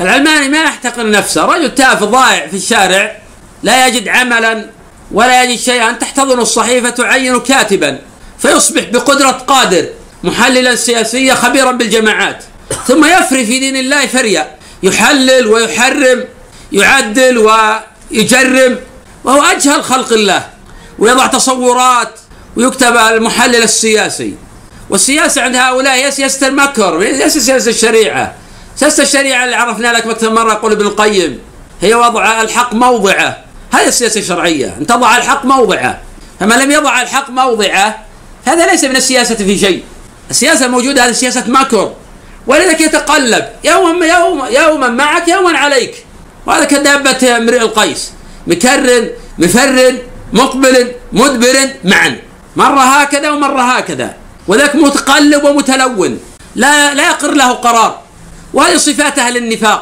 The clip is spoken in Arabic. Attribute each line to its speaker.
Speaker 1: العلماني ما يحتقر نفسه. رجل تافه ضايع في الشارع لا يجد عملا ولا يجد شيئا تحتضن الصحيفة تعين كاتبا فيصبح بقدرة قادر محللا سياسيا خبيرا بالجماعات ثم يفري في دين الله فريا. يحلل ويحرم يعدل ويجرم وهو أجهل خلق الله. ويضع تصورات ويكتب المحلل السياسي. والسياسة عند هؤلاء سياسة المكر ليس سياسة الشريعة. سياسة الشريعة اللي عرفنا لك أكثر مرة يقول ابن القيم. هي وضع الحق موضعة. هذه السياسة الشرعية. أن تضع الحق موضعة. فما لم يضع الحق موضعة هذا ليس من السياسة في شيء. السياسة الموجودة هذه سياسة مكر ولذلك يتقلب. يوما يوم يوما معك يوما عليك. وهذا كدابة امرئ القيس. مكرر مفرر مقبل مدبر معا مرة هكذا ومرة هكذا. وذاك متقلب ومتلون. لا لا يقر له قرار. وهذه صفات أهل النفاق